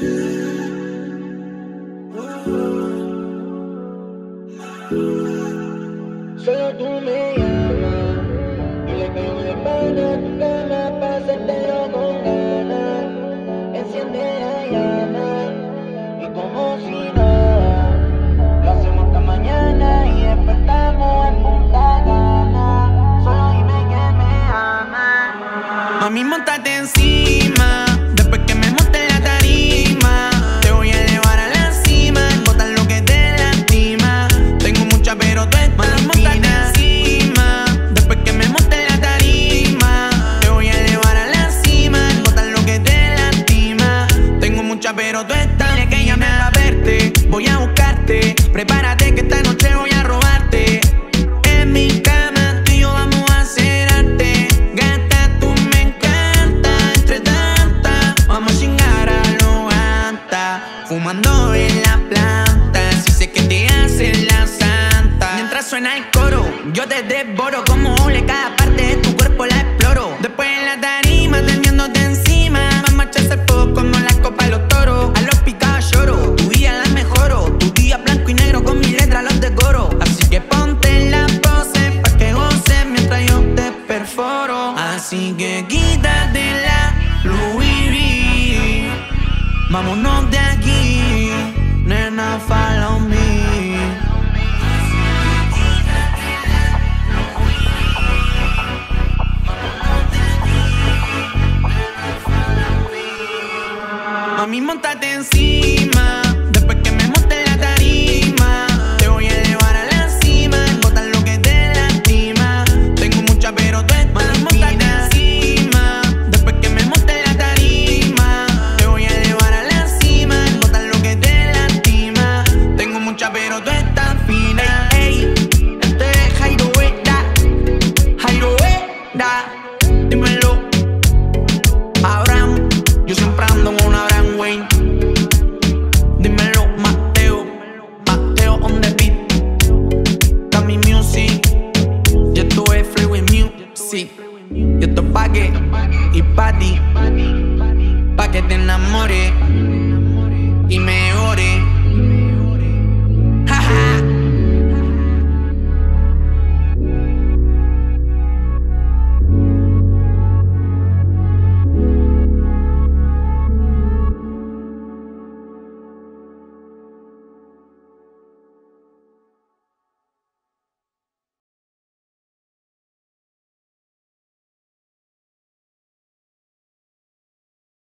Solo tú me llamas y le caigo de pana a tu cama hacértelo con ganas. Enciende la llama y como si nada, lo hacemos hasta mañana y despertamos en punta gana. Solo dime que me amas. Mami, montate encima. Pero tú estás Dile que llame a verte. Voy a buscarte. Prepárate que esta noche voy a robarte. En mi cama tú y yo vamos a hacer arte. Gata, tú me encanta. Entre tanta, vamos a chingar a lo gata. Fumando en la planta. Si sé que te hace la santa. Mientras suena el coro, yo te devoro como ole. Cada parte de tu cuerpo la exploro. Después en la tarima, Así que quítate la Louis. Vámonos de aquí, nena, follow me. Mami, montate encima. Yo te pagué y pa' ti, pa' que te enamores